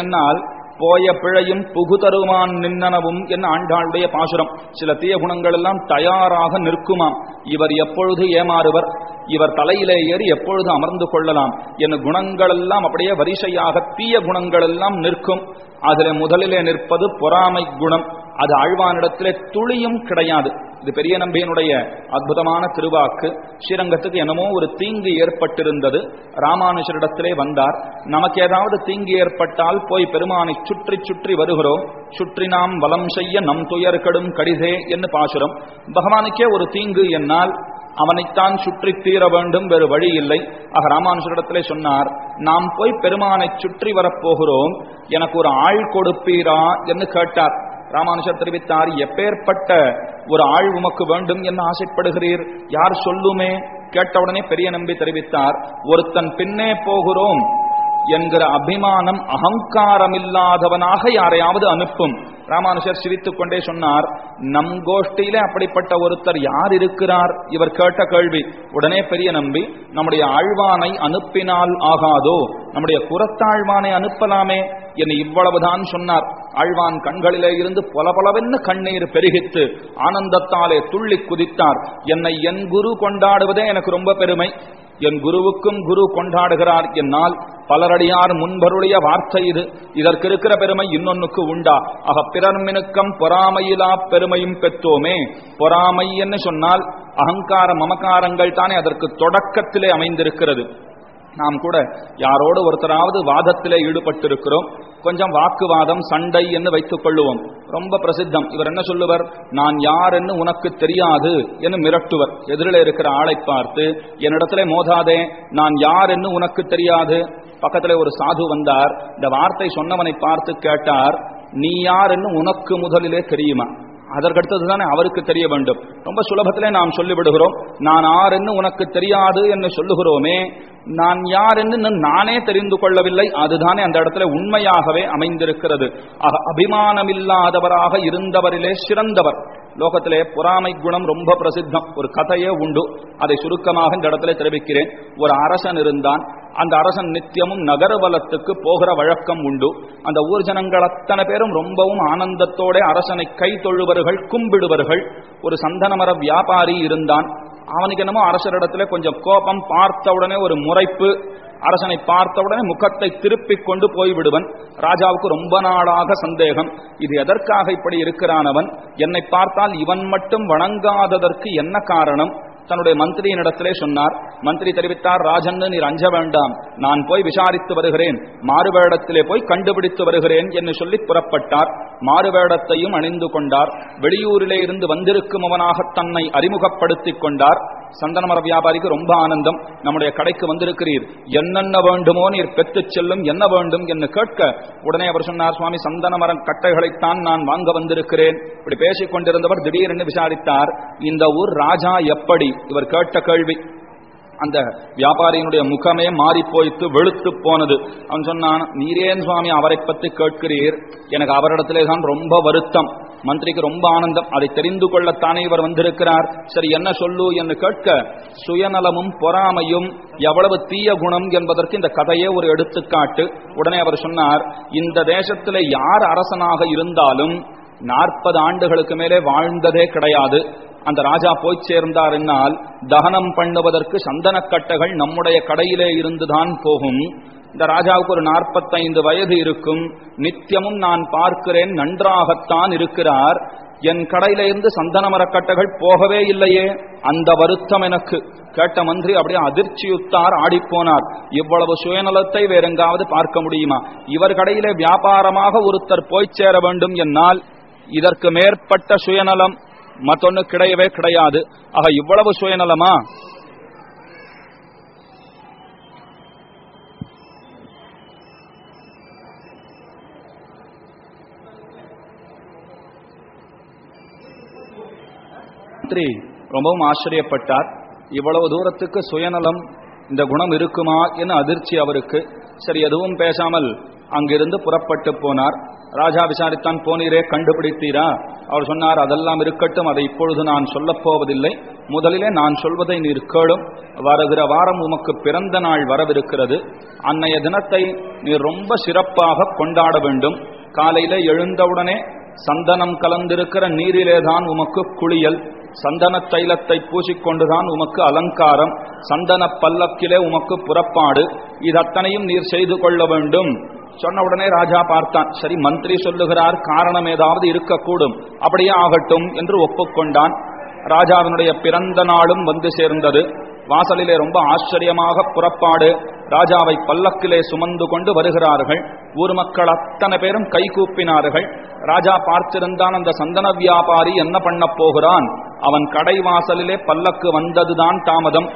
என்னால் போய பிழையும் புகுதருமான் நின்னனவும் என் ஆண்டாளுடைய பாசுரம். சில தீய குணங்கள் எல்லாம் தயாராக நிற்குமாம். இவர் எப்பொழுது ஏமாறுவர்? இவர் தலையிலே ஏறி எப்பொழுது அமர்ந்து கொள்ளலாம்? என் குணங்கள் எல்லாம் அப்படியே வரிசையாக தீய குணங்கள் எல்லாம் நிற்கும். அதில் முதலிலே நிற்பது பொறாமை குணம். அது ஆழ்வானிடத்திலே துளியும் கிடையாது. இது பெரிய நம்பியனுடைய அற்புதமான திருவாக்கு. ஸ்ரீரங்கத்துக்கு என்னமோ ஒரு தீங்கு ஏற்பட்டிருந்தது. ராமானுஜரிடத்திலே வந்தார். நமக்கு ஏதாவது தீங்கு ஏற்பட்டால் போய் பெருமானை சுற்றி சுற்றி வருகிறோம். சுற்றி நாம் வலம் செய்ய நம் துயர் கடும் கடிதே என்று பாசுரம். பகவானுக்கே ஒரு தீங்கு என்னால் அவனைத்தான் சுற்றி தீர வேண்டும் வேறு வழி இல்லை. ஆக ராமானுஜரிடத்திலே சொன்னார் நாம் போய் பெருமானை சுற்றி வரப்போகிறோம் எனக்கு ஒரு ஆள் கொடுப்பீரா? என்று கேட்டார். ராமானுஷர் தெரிவித்தார் எப்பேற்பட்ட ஒரு ஆள் உமக்கு வேண்டும் என்று ஆசைப்படுகிறீர்? யார் சொல்லுமே? கேட்டவுடனே பெரிய நம்பி தெரிவித்தார் ஒருத்தன் பின்னே போகிறோம் என்கிற அபிமானம் அகங்காரமில்லாதவனாக யாரையாவது அனுப்பும். ராமானுஷர் சிரித்துக் கொண்டே சொன்னார் நம் கோஷ்டியிலே அப்படிப்பட்ட ஒருத்தர் யார் இருக்கிறார்? இவர் கேட்ட கேள்வி. உடனே பெரிய நம்பி நம்முடைய ஆழ்வானை அனுப்பினால் ஆகாதோ? நம்முடைய புறத்தாழ்வானை அனுப்பலாமே? என்று இவ்வளவுதான் சொன்னார். ஆழ்வான் கண்களிலே இருந்து பொலபொலவென்னு கண்ணீர் பெருகித்து ஆனந்தத்தாலே துள்ளி குதித்தார். என்னை என் குரு கொண்டாடுவதே எனக்கு ரொம்ப பெருமை. என் குருவுக்கும் குரு கொண்டாடுகிறார் என்னால் பலரடியார் முன்பருடைய வார்த்தை இது. இதற்கு இருக்கிற பெருமை இன்னொன்னுக்கு உண்டா? ஆக பிறர்மினுக்கம் பொறாமையிலா பெருமையும் பெற்றோமே. பொறாமை என்று சொன்னால் அகங்கார மமகாரங்கள் தானே அதற்கு தொடக்கத்திலே அமைந்திருக்கிறது. நாம் கூட யாரோடு ஒருத்தராவது வாதத்திலே ஈடுபட்டிருக்கிறோம் கொஞ்சம் வாக்குவாதம் சண்டை என்று வைத்துக் கொள்ளுவோம். ரொம்ப பிரசித்தம். இவர் என்ன சொல்லுவர்? நான் யார் என்று உனக்கு தெரியாது என்று மிரட்டுவர். எதிரில் இருக்கிற ஆளை பார்த்து என்னிடத்துல மோதாதே நான் யார் என்று உனக்கு தெரியாது. பக்கத்திலே ஒரு சாது வந்தார். இந்த வார்த்தை சொன்னவனை பார்த்து கேட்டார் நீ யார் என்று உனக்கு முதலிலே தெரியுமா? அதற்கடுத்தது தானே அவருக்கு தெரிய வேண்டும். ரொம்ப சுலபத்திலே நாம் சொல்லிவிடுகிறோம். நான் யார் என்று உனக்கு தெரியாது என்று சொல்லுகிறோமே. நான் யார் என்று நானே தெரிந்து கொள்ளவில்லை. அதுதானே அந்த இடத்துல உண்மையாகவே அமைந்திருக்கிறது. அபிமானமில்லாதவராக இருந்தவரிலே சிறந்தவர். லோகத்திலே பொறாமை குணம் ரொம்ப பிரசித்தம். ஒரு கதையே உண்டு. அதை சுருக்கமாக இந்த இடத்துல தெரிவிக்கிறேன். ஒரு அரசன் இருந்தான். அந்த அரசன் நித்தியமும் நகர்வலத்துக்கு போகிற வழக்கம் உண்டு. அந்த ஊர் ஜனங்கள் அத்தனை பேரும் ரொம்பவும் ஆனந்தத்தோட அரசனை கை தொழுவர்கள் கும்பிடுவர்கள் ஒரு சந்தனமர வியாபாரி இருந்தான். அவனுக்கு என்னமோ அரசரிடத்துல கொஞ்சம் கோபம் பார்த்தவுடனே ஒரு முறைப்பு. அரசனை பார்த்தவுடனே முகத்தை திருப்பிக் கொண்டு போய்விடுவன் ராஜாவுக்கு ரொம்ப நாளாக சந்தேகம். இது எதற்காக இப்படி இருக்கிறானவன் என்னை பார்த்தால் இவன் மட்டும் வணங்காததற்கு என்ன காரணம்? தன்னுடைய மந்திரியினிடத்திலே சொன்னார் மந்திரி தெரிவித்தார் ராஜன் நீர் அஞ்ச வேண்டாம். நான் போய் விசாரித்து வருகிறேன். மாறுவேடத்திலே போய் கண்டுபிடித்து வருகிறேன் என்று சொல்லி புறப்பட்டார். மாறுவேடத்தையும் அணிந்து கொண்டார். வெளியூரிலே இருந்து வந்திருக்கும் அவனாக தன்னை அறிமுகப்படுத்திக் கொண்டார். சந்தன மர வியாபாரிக்கு ரொம்ப ஆனந்தம். நம்முடைய கடைக்கு வந்திருக்கிறீர். என்னென்ன வேண்டுமோ நீர் பெற்றுச் செல்லும் என்ன வேண்டும்? என்று கேட்க உடனே அவர் சொன்னார் சுவாமி சந்தன மரம் கட்டைகளைத்தான் நான் வாங்க வந்திருக்கிறேன். இப்படி பேசிக் கொண்டிருந்தவர் திடீரென்று விசாரித்தார் இந்த ஊர் ராஜா எப்படி? இவர் கேட்ட கேள்வி அந்த வியாபாரியினுடைய முகமே மாறி போய்த்து வெளுத்து போனது. அவன் சொன்னான் நீரேன் சுவாமி அவரை பற்றி கேட்கிறீர். எனக்கு அவரிடத்திலே தான் ரொம்ப வருத்தம். மந்திரிக்கு ரொம்ப ஆனந்தம். அதை தெரிந்து கொள்ளத்தானே இவர் வந்திருக்கிறார். சரி என்ன சொல்லு? என்று கேட்க சுயநலமும் பொறாமையும் எவ்வளவு தீய குணம் என்பதற்கு இந்த கதையே ஒரு எடுத்துக்காட்டு. உடனே அவர் சொன்னார் இந்த தேசத்திலே யார் அரசனாக இருந்தாலும் நாற்பது ஆண்டுகளுக்கு மேலே வாழ்ந்ததே கிடையாது. அந்த ராஜா போய் சேர்ந்தார் என்னால் தகனம் பண்ணுவதற்கு சந்தனக்கட்டைகள் நம்முடைய கடையிலே இருந்துதான் போகும். இந்த ராஜாவுக்கு ஒரு நாற்பத்தைந்து வயது இருக்கும். நித்தியமும் நான் பார்க்கிறேன் நன்றாகத்தான் இருக்கிறார். என் கடையில இருந்து சந்தன மரக்கட்டைகள் போகவே இல்லையே. அந்த வருத்தம் எனக்கு. கேட்ட மந்திரி அப்படியே அதிர்ச்சியுத்தார் ஆடிப்போனார். இவ்வளவு சுயநலத்தை வேறெங்காவது பார்க்க முடியுமா? இவர் கடையிலே வியாபாரமாக ஒருத்தர் போய் சேர வேண்டும் என்னால் இதற்கு மேற்பட்ட சுயநலம். மத்தொன்னு கிடையவே கிடையாது. ஆக இவ்வளவு சுயநலமா? மந்திரி ரொம்பவும் ஆச்சரியப்பட்டார். இவ்வளவு தூரத்துக்கு சுயநலம் இந்த குணம் இருக்குமா என அதிர்ச்சி அவருக்கு. சரி எதுவும் பேசாமல் அங்கிருந்து புறப்பட்டு போனார். ராஜா விசாரித்தான் போனீரே கண்டுபிடித்தீரா? அவர் சொன்னார் அதெல்லாம் இருக்கட்டும் அதை இப்பொழுது நான் சொல்லப் போவதில்லை. முதலிலே நான் சொல்வதை நீர் கேளும். வருகிற வாரம் உமக்கு பிறந்த நாள் வரவிருக்கிறது. அன்னைய தினத்தை நீர் ரொம்ப சிறப்பாக கொண்டாட வேண்டும். காலையில எழுந்தவுடனே சந்தனம் கலந்திருக்கிற நீரிலேதான் உமக்கு குளியல். சந்தன தைலத்தை பூசிக்கொண்டுதான் உமக்கு அலங்காரம். சந்தன பல்லக்கிலே உமக்கு புறப்பாடு. இது அத்தனையும் நீர் செய்து கொள்ள வேண்டும். சொன்ன உடனே ராஜா பார்த்தான். சரி மந்திரி சொல்லுகிறார் காரணம் ஏதாவது இருக்கக்கூடும். அப்படியே ஆகட்டும் என்று ஒப்புக்கொண்டான். ராஜாவினுடைய பிறந்த நாளும் வந்து சேர்ந்தது. வாசலிலே ரொம்ப ஆச்சரியமாக புறப்பாடு. ராஜாவை பல்லக்கிலே சுமந்து கொண்டு வருகிறார்கள். ஊர் மக்கள் அத்தனை பேரும் கை கூப்பினார்கள். ராஜா பார்த்திருந்தான் அந்த சந்தன வியாபாரி என்ன பண்ண போகிறான்? அவன் கடை வாசலிலே பல்லக்கு வந்ததுதான் தாமதம்.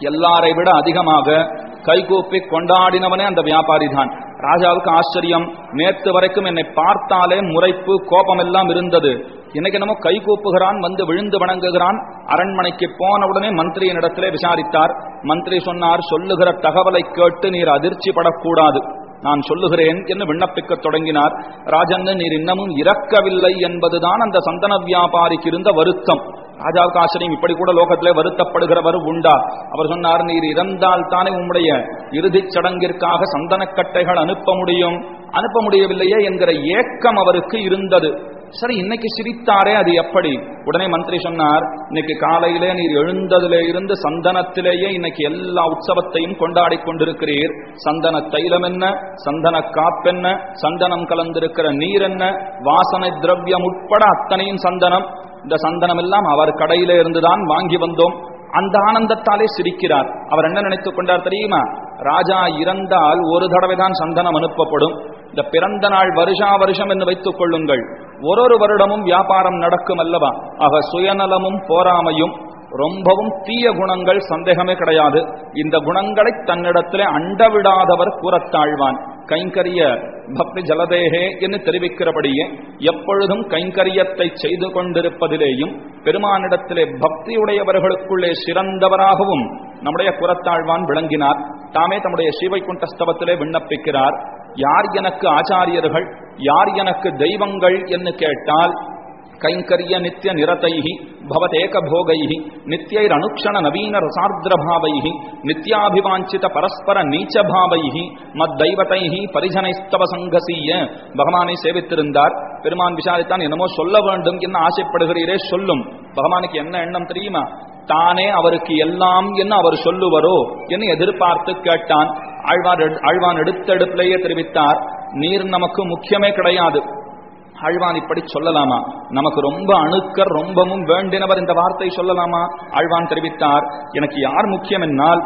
எல்லாரை விட அதிகமாக கைகூப்பி கொண்டாடினவனே அந்த வியாபாரி தான் ராஜாவுக்கு ஆச்சரியம். நேற்று வரைக்கும் என்னை பார்த்தாலே முறைப்பு கோபம் எல்லாம் இருந்தது. இன்னைக்கு என்னமோ கை கூப்புகிறான் வந்து விழுந்து வணங்குகிறான். அரண்மனைக்கு போன உடனே மந்திரியின் இடத்திலே விசாரித்தார். மந்திரி சொன்னார் சொல்லுகிற தகவலை கேட்டு நீர் அதிர்ச்சி படக்கூடாது நான் சொல்லுகிறேன் என்று விண்ணப்பிக்கத் தொடங்கினார். ராஜன் நீர் இன்னமும் இறக்கவில்லை என்பதுதான் அந்த சந்தன வியாபாரிக்கு இருந்த வருத்தம். ராஜாவுக்கு ஆச்சரியம் இப்படி கூட லோகத்திலே வருத்தப்படுகிறவர் உண்டா? அவர் சொன்னார் நீர் இறந்தால் தானே உம்முடைய இறுதிச் சடங்கிற்காக சந்தனக்கட்டைகள் அனுப்ப முடியும். அனுப்ப முடியவில்லையே என்கிற ஏக்கம் அவருக்கு இருந்தது. சரி இன்னைக்கு சிரித்தாரே அது எப்படி? உடனே மந்திரி சொன்னார் இன்னைக்கு காலையிலே நீர் எழுந்ததிலே இருந்து சந்தனத்திலேயே இன்னைக்கு எல்லா உற்சவத்தையும் கொண்டாடி கொண்டிருக்கிறீர். சந்தன தைலம் என்ன? சந்தன காப்பென்ன சந்தனம் கலந்திருக்கிற நீர் என்ன? வாசனை திரவியம் உட்பட அத்தனையும் சந்தனம். இந்த சந்தனம் எல்லாம் அவர் கடையில இருந்துதான் வாங்கி வந்தோம். அந்த ஆனந்தத்தாலே சிரிக்கிறார். அவர் என்ன நினைத்துக் கொண்டார் தெரியுமா? ராஜா இறந்தால் ஒரு தடவை தான் சந்தனம் அனுப்பப்படும். இந்த பிறந்த நாள் வருஷா வருஷம் என்று வைத்துக் கொள்ளுங்கள். ஒரு ஒரு வருடமும் வியாபாரம் நடக்கும் அல்லவா? ஆக சுயநலமும் போராமையும் ரொம்பவும் தீய குணங்கள் சந்தேகமே கிடையாது. இந்த குணங்களை தன்னிடத்திலே அண்டவிடாதவர் கூறத்தாழ்வான். கைங்கரிய பக்தி ஜலதேகே என்று தெரிவிக்கிறபடியே எப்பொழுதும் கைங்கரியத்தை செய்து கொண்டிருப்பதிலேயும் பெருமானிடத்திலே பக்தியுடையவர்களுக்குள்ளே சிறந்தவராகவும் நம்முடைய புறத்தாழ்வான் விளங்கினார் தாமே தம்முடைய ஸ்ரீவைகுண்டஸ்தவத்திலே விண்ணப்பிக்கிறார் யார் எனக்கு ஆச்சாரியர்கள் யார் எனக்கு தெய்வங்கள் என்று கேட்டால் கைங்கரிய நித்திய நிரத்தை பவதேக போகை நித்தியைர் அனுக்ஷண நவீன ரசார்திரபாவை நித்யாபிவாஞ்சித பரஸ்பர நீச்சபாவை மத்தைவத்தை பரிஜனைஸ்தவ சங்கசீய. பகவானை சேவித்திருந்தார். பெருமான் விசாரித்தான் என்னமோ சொல்ல வேண்டும் என்ன ஆசைப்படுகிறீரே சொல்லும். பகவானுக்கு என்ன எண்ணம் தெரியுமா? தானே அவருக்கு எல்லாம் என்ன அவர் சொல்லுவரோ என்று எதிர்பார்த்து கேட்டான். ஆழ்வார் ஆழ்வான் எடுத்தெடுப்பிலேயே தெரிவித்தார். நீர் நமக்கு முக்கியமே கிடையாது. ஆழ்வான் இப்படி சொல்லலாமா? நமக்கு ரொம்ப அணுக்கர் ரொம்பவும் வேண்டினவர் இந்த வார்த்தை சொல்லலாமா? ஆழ்வான் தெரிவித்தார் எனக்கு யார் முக்கியம் என்னால்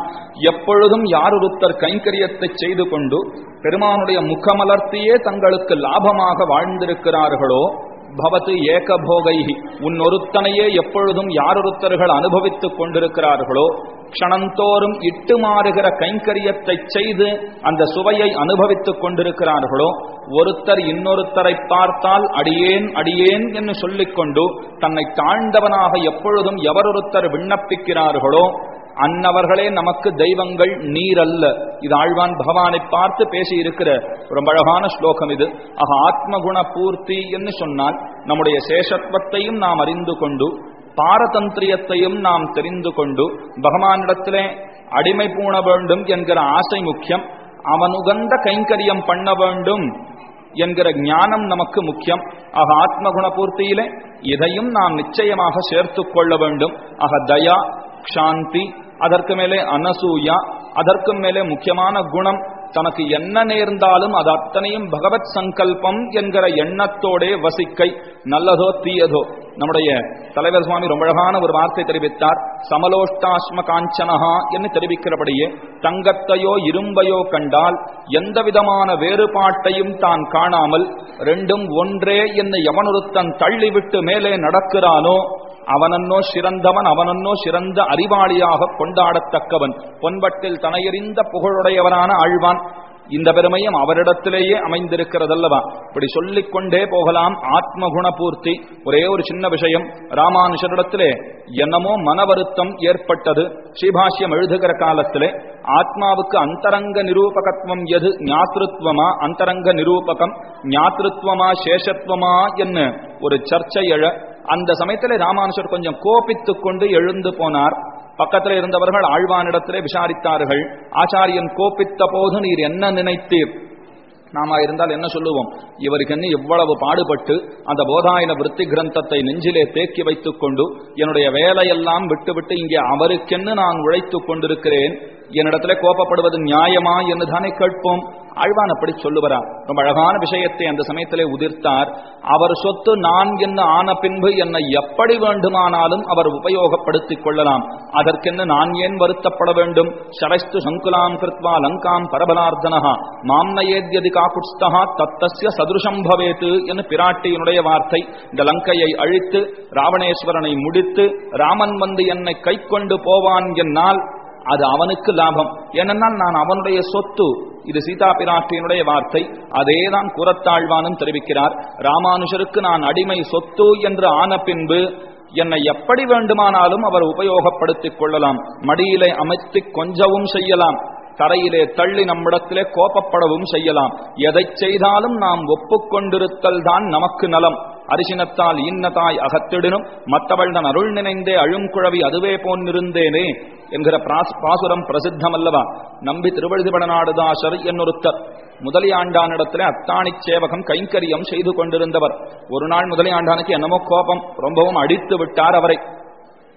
எப்பொழுதும் யார் ஒருத்தர் கைங்கரியத்தை செய்து கொண்டு பெருமானுடைய முகமலர்த்தியே தங்களுக்கு லாபமாக வாழ்ந்திருக்கிறார்களோ பவத்து ஏகபோகைஹி. உன்னொருத்தனையே எப்பொழுதும் யாரொருத்தர்கள் அனுபவித்துக் கொண்டிருக்கிறார்களோ க்ஷணந்தோறும் இட்டு மாறுகிற கைங்கரியத்தை செய்து அந்த சுவையை அனுபவித்துக் கொண்டிருக்கிறார்களோ ஒருத்தர் இன்னொருத்தரை பார்த்தால் அடியேன் அடியேன் என்று சொல்லிக்கொண்டு தன்னை தாழ்ந்தவனாக எப்பொழுதும் எவரொருத்தர் விண்ணப்பிக்கிறார்களோ அன்னவர்களே நமக்கு தெய்வங்கள் நீர் அல்ல இது ஆழ்வான் பகவானை பார்த்து பேசி இருக்கிற ரொம்ப அழகான ஸ்லோகம் இது. ஆக ஆத்மகுண பூர்த்தி என்று சொன்னால் நம்முடைய சேஷத்துவத்தையும் நாம் அறிந்து கொண்டு பாரதந்திரியத்தையும் நாம் தெரிந்து கொண்டு பகவானிடத்திலே அடிமை பூண வேண்டும் என்கிற ஆசை முக்கியம். அவனுகந்த கைங்கரியம் பண்ண வேண்டும் என்கிற ஞானம் நமக்கு முக்கியம். ஆக ஆத்மகுண பூர்த்தியிலே இதையும் நாம் நிச்சயமாக சேர்த்து கொள்ள வேண்டும். ஆக தயா சாந்தி அதற்கு மேலே அனசூயா அதற்கும் மேலே முக்கியமான குணம் தனக்கு என்ன நேர்ந்தாலும் அது அத்தனையும் பகவத் சங்கல்பம் என்கிற எண்ணத்தோடே வசிக்கை நல்லதோ தீயதோ. நம்முடைய தலைவர் சுவாமி ரொம்ப அழகான ஒரு வார்த்தை தெரிவித்தார் சமலோஷ்டாஸ்ம காஞ்சனஹா என்று தெரிவிக்கிறபடியே தங்கத்தையோ இரும்பையோ கண்டால் எந்த விதமான வேறுபாட்டையும் தான் காணாமல் ரெண்டும் ஒன்றே என்னை எவனொருத்தன் தள்ளிவிட்டு மேலே நடக்கிறானோ அவனன்னோ சிறந்தவன் அவனன்னோ சிறந்த அறிவாளியாக கொண்டாடத்தக்கவன். பொன்பட்டில் தனையறிந்த புகழுடையவனான ஆழ்வான் இந்த பெருமையும் அவரிடத்திலேயே அமைந்திருக்கிறதல்லவா? இப்படி சொல்லிக் கொண்டே போகலாம். ஆத்ம குணபூர்த்தி ஒரே ஒரு சின்ன விஷயம். ராமானுஷரிடத்திலே என்னமோ மன வருத்தம் ஏற்பட்டது. ஸ்ரீபாஷ்யம் எழுதுகிற காலத்திலே ஆத்மாவுக்கு அந்தரங்க நிரூபகத்துவம் எது? ஞாத்திருத்வமா அந்தரங்க நிரூபகம். ஞாத்திருத்வமா சேஷத்துவமா என்ன ஒரு சர்ச்சை எழ அந்த சமயத்தில் ராமானுஷர் கொஞ்சம் கோபித்துக் கொண்டு எழுந்து போனார். பக்கத்தில் இருந்தவர்கள் ஆழ்வானிடத்திலே விசாரித்தார்கள். ஆச்சாரியன் கோபித்த போது நீர் என்ன நினைத்தீர்? நாம இருந்தால் என்ன சொல்லுவோம்? இவருக்கு என்ன இவ்வளவு பாடுபட்டு அந்த போதாயன விருத்தி கிரந்தத்தை நெஞ்சிலே தேக்கி வைத்துக் கொண்டு என்னுடைய வேலையெல்லாம் விட்டுவிட்டு இங்கே அவருக்கென்னு நான் உழைத்துக் கொண்டிருக்கிறேன். என்னிடத்துல கோபப்படுவது நியாயமா என்று தானே கேட்போம். ஆழ்வான் அப்படி சொல்லுவரா ரொம்ப அழகான விஷயத்தை அந்த சமயத்திலே உதிர்த்தார். அவர் சொத்து நான் என்ன ஆன பின்பு என்னை எப்படி வேண்டுமானாலும் அவர் உபயோகப்படுத்திக் கொள்ளலாம். அதற்கென்ன நான் ஏன் வருத்தப்பட வேண்டும்? சரஸ்து சங்குலாம் கிருத்வா லங்காம் பரபலார்த்தனஹா. மாம்னயேத்யதி காக்குட்ஸ்தகா தத்தசிய சதுருஷம் பவேத்து என்று பிராட்டியினுடைய வார்த்தை. இந்த லங்கையை அழித்து ராவணேஸ்வரனை முடித்து ராமன் வந்து என்னை கை கொண்டு போவான் என்னால் அது அவனுக்கு லாபம். ஏனென்றால் நான் அவனுடைய சொத்து இது சீதா பிராட்டியினுடைய வார்த்தை அதேதான் குரத்தாழ்வானும் தெரிவிக்கிறார். ராமானுஷருக்கு நான் அடிமை சொத்து என்று ஆன பின்பு என்னை எப்படி வேண்டுமானாலும் அவர் உபயோகப்படுத்திக் கொள்ளலாம். மடியிலே அமைத்து கொஞ்சவும் செய்யலாம். தரையிலே தள்ளி நம்மிடத்திலே கோபப்படவும் செய்யலாம். எதை செய்தாலும் நாம் ஒப்புக்கொண்டிருத்தல் தான் நமக்கு நலம். அரிசினத்தால் இன்னதாய் அகத்திடினும் மற்றவள் தன் அருள் நினைந்தே அழுங்குழவி அதுவே போன்னிருந்தேனே என்கிற பாசுரம் பிரசித்தம் அல்லவா நம்பி திருவழுதிபடநாடுதாசர் என்னொருத்தர். முதலியாண்டானிடத்திலே அத்தாணி சேவகம் கைங்கரியம் செய்து கொண்டிருந்தவர். ஒரு நாள் முதலியாண்டானுக்கு என்னமோ கோபம் ரொம்பவும் அடித்து விட்டார் அவரை.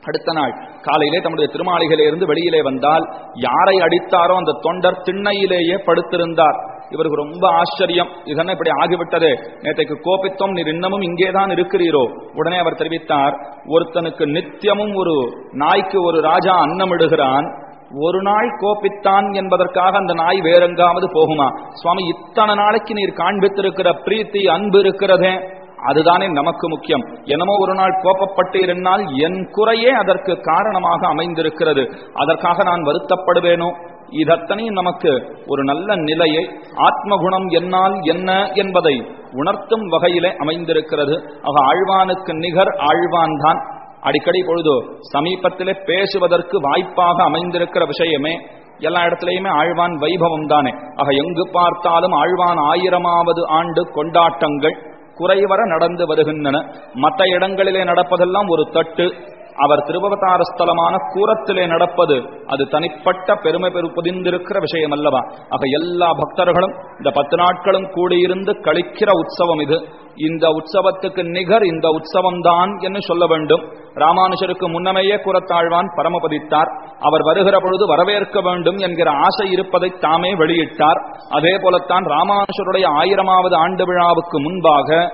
அடுத்த நாள் காலையிலே தம்முடைய திருமாளிகளிலிருந்து வெளியிலே வந்தால் யாரை அடித்தாரோ அந்த தொண்டர் திண்ணையிலேயே படுத்திருந்தார். இவருக்கு ரொம்ப ஆச்சரியம். இதென்ன இப்படி ஆகிவிட்டது? நேற்றைக்கு கோபித்தோம் நீர் இன்னமும் இங்கேதான் இருக்கிறீரோ? உடனே அவர் தெரிவித்தார் ஒருத்தனுக்கு நித்தியமும் ஒரு நாய்க்கு ஒரு ராஜா அன்னமிடுகிறான். ஒரு நாள் கோபித்தான் என்பதற்காக அந்த நாய் வேறெங்காவது போகுமா? சுவாமி இத்தனை நாளைக்கு நீர் காண்பித்திருக்கிற பிரீத்தி அன்பு இருக்கிறதே. அதுதானே நமக்கு முக்கியம். என்னமோ ஒரு நாள் கோபப்பட்டீரென்னால் என் குறையே அதற்கு காரணமாக அமைந்திருக்கிறது. அதற்காக நான் வருத்தப்படுவேனோ? இதத்தனையும் நமக்கு ஒரு நல்ல நிலையை ஆத்மகுணம் என்னால் என்ன என்பதை உணர்த்தும் வகையிலே அமைந்திருக்கிறது. ஆக ஆழ்வானுக்கு நிகர் ஆழ்வான் தான் அடிக்கடி பொழுது சமீபத்திலே பேசுவதற்கு வாய்ப்பாக அமைந்திருக்கிற விஷயமே எல்லா இடத்திலையுமே ஆழ்வான் வைபவம் தானே. ஆக எங்கு பார்த்தாலும் ஆழ்வான் ஆயிரமாவது ஆண்டு கொண்டாட்டங்கள் குறைவர நடந்து வருகின்றன. மற்ற இடங்களிலே நடப்பதெல்லாம் ஒரு தட்டு. அவர் திருபவதார ஸ்தலமான கூரத்திலே நடப்பது அது தனிப்பட்ட பெருமை பெரு புதிந்திருக்கிற விஷயம் அல்லவா ஆக எல்லா பக்தர்களும் இந்த பத்து நாட்களும் கூடியிருந்து கழிக்கிற உற்சவம் இது. இந்த உற்சவத்துக்கு நிகர் இந்த உற்சவம் தான் என்று சொல்ல வேண்டும். ராமானுஷருக்கு முன்னமேயே கூறத்தாழ்வான் பரமபதித்தார். அவர் வருகிற பொழுது வரவேற்க வேண்டும் என்கிற ஆசை இருப்பதை தாமே வெளியிட்டார். அதே போலத்தான் ராமானுஷருடைய ஆயிரமாவது ஆண்டு விழாவுக்கு முன்பாக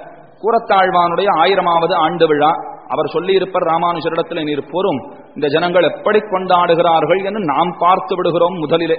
கூறத்தாழ்வானுடைய ஆயிரமாவது ஆண்டு விழா அவர் சொல்லியிருப்பார் ராமானுஜரிடத்தில் நீர் பொறும். இந்த ஜனங்கள் எப்படி கொண்டாடுகிறார்கள் என்று நாம் பார்த்து விடுகிறோம் முதலிலே.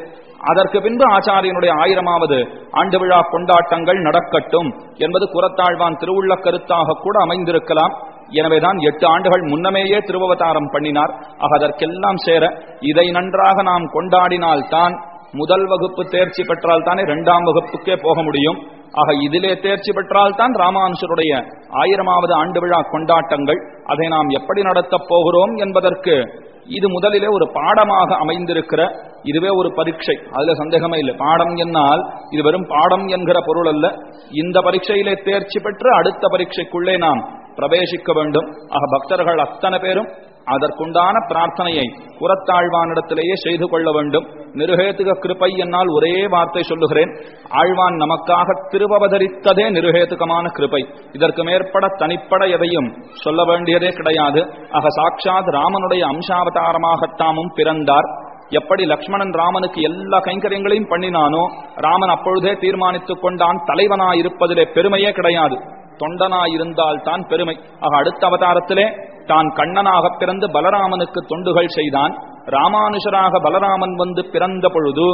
அதற்கு பின்பு ஆச்சாரியனுடைய ஆயிரமாவது ஆண்டு விழா கொண்டாட்டங்கள் நடக்கட்டும் என்பது குரத்தாழ்வான் திருவுள்ள கருத்தாக கூட அமைந்திருக்கலாம். எனவேதான் எட்டு ஆண்டுகள் முன்னமேயே திருவவதாரம் பண்ணினார். ஆக அதற்கெல்லாம் சேர இதை நன்றாக நாம் கொண்டாடினால்தான் முதல் வகுப்பு தேர்ச்சி பெற்றால் தானே இரண்டாம் வகுப்புக்கே போக முடியும். ஆக இதிலே தேர்ச்சி பெற்றால்தான் ராமானுஷருடைய ஆயிரமாவது ஆண்டு விழா கொண்டாட்டங்கள் அதை நாம் எப்படி நடத்தப் போகிறோம் என்பதற்கு இது முதலிலே ஒரு பாடமாக அமைந்திருக்கிற இதுவே ஒரு பரீட்சை. அதுல சந்தேகமே இல்லை. பாடம் என்னால் இது வெறும் பாடம் என்கிற பொருள் அல்ல. இந்த பரீட்சையிலே தேர்ச்சி பெற்று அடுத்த பரீட்சைக்குள்ளே நாம் பிரவேசிக்க வேண்டும். ஆக பக்தர்கள் அத்தனை பேரும் அதற்குண்டான பிரார்த்தனையை புறத்தாழ்வானிடத்திலேயே செய்து கொள்ள வேண்டும். நிருகேத்துக கிருப்பை என்னால் ஒரே வார்த்தை சொல்லுகிறேன். ஆழ்வான் நமக்காக திருவவதரித்ததே நிருகேத்துகமான கிருப்பை இதற்கு மேற்பட தனிப்பட எதையும் சொல்ல வேண்டியதே கிடையாது. ஆக சாட்சாத் ராமனுடைய அம்சாவதாரமாகத்தாமும் பிறந்தார். எப்படி லக்ஷ்மணன் ராமனுக்கு எல்லா கைங்கரியங்களையும் பண்ணினானோ ராமன் அப்பொழுதே தீர்மானித்துக் கொண்டான். தலைவனாயிருப்பதிலே பெருமையே கிடையாது. தொண்டனாயிருந்தால் தான் பெருமை. ஆக அடுத்த அவதாரத்திலே தான் கண்ணனாக பிறந்து பலராமனுக்கு தொண்டுகள் செய்தான். ராமானுஷராக பலராமன் வந்து பிறந்த பொழுது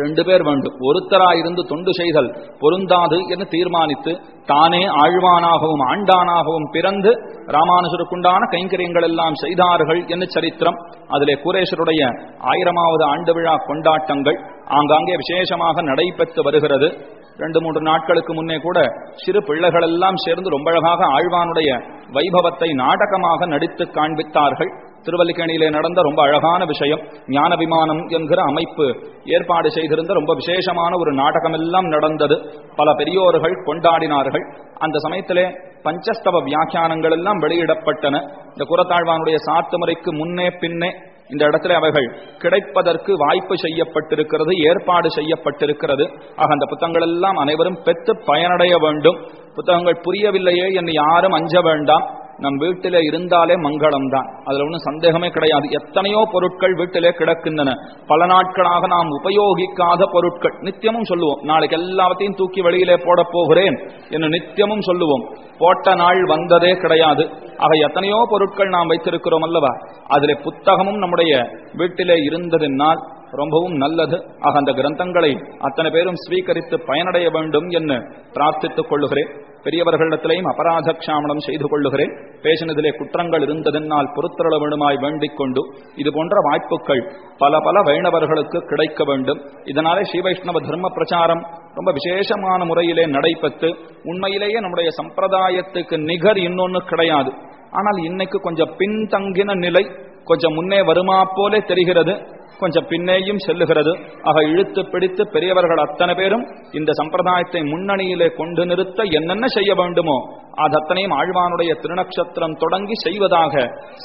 ரெண்டு பேர் வேண்டும். ஒருத்தராயிருந்து தொண்டு செய்தல் பொருந்தாது என்று தீர்மானித்து தானே ஆழ்வானாகவும் ஆண்டானாகவும் பிறந்து ராமானுஜருக்குண்டான கைங்கரியங்கள் எல்லாம் செய்தார்கள் என்ன சரித்திரம். அதிலே குரேஷருடைய ஆயிரமாவது ஆண்டு விழா கொண்டாட்டங்கள் ஆங்காங்கே விசேஷமாக நடைபெற்று வருகிறது. ரெண்டு மூன்று நாட்களுக்கு முன்னே கூட சிறு பிள்ளைகள் எல்லாம் சேர்ந்து ரொம்ப அழகாக ஆழ்வானுடைய வைபவத்தை நாடகமாக நடித்து காண்பித்தார்கள். திருவல்லிக்கேணியிலே நடந்த ரொம்ப அழகான விஷயம் ஞான விமானம் என்கிற அமைப்பு ஏற்பாடு செய்திருந்த ரொம்ப விசேஷமான ஒரு நாடகம் எல்லாம் நடந்தது. பல பெரியோர்கள் கொண்டாடினார்கள். அந்த சமயத்திலே பஞ்சஸ்தவ வியாக்கியானங்கள் எல்லாம் வெளியிடப்பட்டன. இந்த குரத்தாழ்வானுடைய சாத்து முறைக்கு முன்னே பின்னே இந்த இடத்துல அவைகள் கிடைப்பதற்கு வாய்ப்பு செய்யப்பட்டிருக்கிறது ஏற்பாடு செய்யப்பட்டிருக்கிறது. ஆக அந்த புத்தகங்கள் எல்லாம் அனைவரும் பெற்று பயனடைய வேண்டும். புத்தகங்கள் புரியவில்லையே என்று யாரும் அஞ்ச வேண்டாம். நம் வீட்டிலே இருந்தாலே மங்களம் தான் அதுல ஒன்றும் சந்தேகமே கிடையாது. எத்தனையோ பொருட்கள் வீட்டிலே கிடக்கின்றன. பல நாட்களாக நாம் உபயோகிக்காத பொருட்கள். நித்தியமும் சொல்லுவோம் நாளைக்கு எல்லாத்தையும் தூக்கி வெளியிலே போட போகிறேன் என்று நித்தியமும் சொல்லுவோம். போட்ட நாள் வந்ததே கிடையாது. ஆக எத்தனையோ பொருட்கள் நாம் வைத்திருக்கிறோம் அல்லவா? அதிலே புத்தகமும் நம்முடைய வீட்டிலே இருந்ததினால் ரொம்பவும் நல்லது. ஆக அந்த கிரந்தங்களை அத்தனை பேரும் ஸ்வீகரித்து பயனடைய வேண்டும் என்று பிரார்த்தித்துக் கொள்ளுகிறேன். பெரியவர்களிடத்திலேயும் அபராத கஷாமணம் செய்து கொள்ளுகிறேன். பேசினதிலே குற்றங்கள் இருந்ததென்னால் பொறுத்தள வேண்டுமாய் வேண்டிக் கொண்டு இது போன்ற வாய்ப்புகள் பல பல வைணவர்களுக்கு கிடைக்க வேண்டும். இதனாலே ஸ்ரீ வைஷ்ணவ தர்ம பிரச்சாரம் ரொம்ப விசேஷமான முறையிலே நடைபெற்று உண்மையிலேயே நம்முடைய சம்பிரதாயத்துக்கு நிகர் இன்னொன்னு கிடையாது. ஆனால் இன்னைக்கு கொஞ்சம் பின்தங்கின நிலை கொஞ்சம் முன்னே வருமா போலே தெரிகிறது. கொஞ்சம் பின்னேயும் செல்லுகிறது. ஆக இழுத்து பிடித்து பெரியவர்கள் அத்தனை பேரும் இந்த சம்பிரதாயத்தை முன்னணியிலே கொண்டு நிறுத்த என்னென்ன செய்ய வேண்டுமோ அது அத்தனையும் ஆழ்வானுடைய திருநக்ஷத்திரம் தொடங்கி செய்வதாக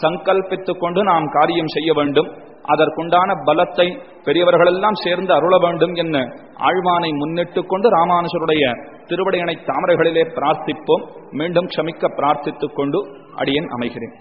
சங்கல்பித்துக் கொண்டு நாம் காரியம் செய்ய வேண்டும். அதற்குண்டான பலத்தை பெரியவர்களெல்லாம் சேர்ந்து அருள வேண்டும் என்ன ஆழ்வானை முன்னிட்டு கொண்டு ராமானுஜருடைய திருவடையணை தாமரைகளிலே பிரார்த்திப்போம். மீண்டும் க்ஷமிக்க பிரார்த்தித்துக் கொண்டு அடியேன் அமைகிறேன்.